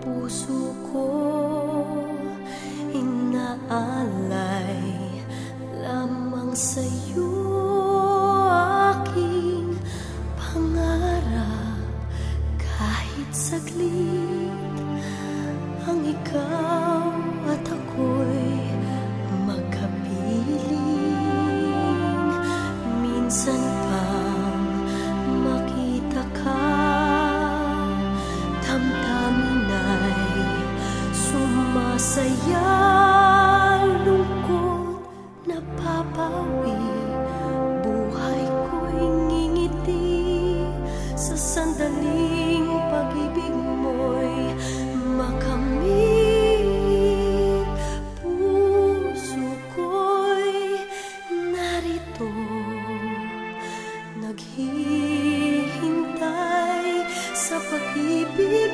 puso ko inaalay lamang sa'yo aking pangarap. Kahit saglit ang ikaw at ako'y magkapiling minsan sumasaya lungkot napapawi. Buhay ko'y ngingiti sa sandaling pag-ibig mo'y puso ko'y narito naghihintay sa pag-ibig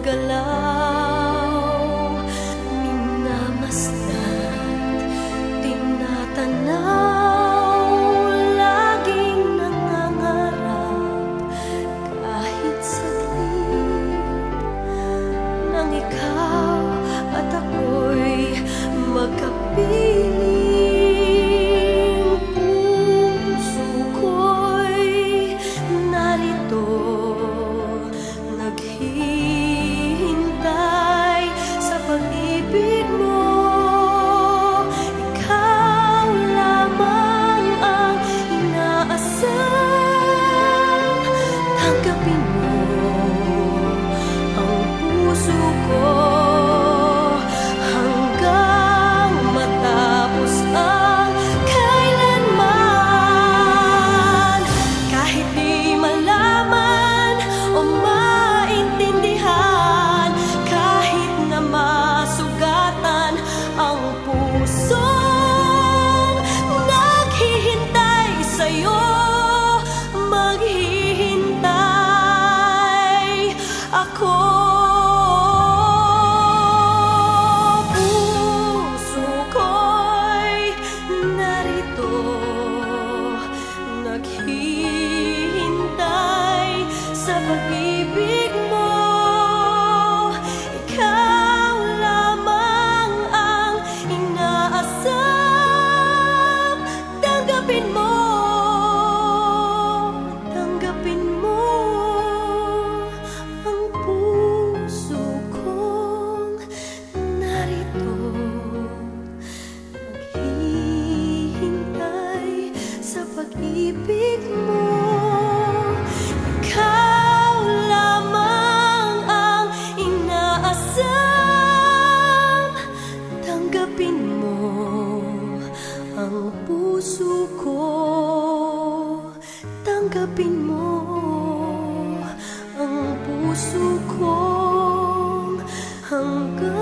galaw. Minamasdan tinatanaw. Laging nangangarap kahit saglit. Nang ikaw at ako'y magkapiling puso aku ang puso ko hanggang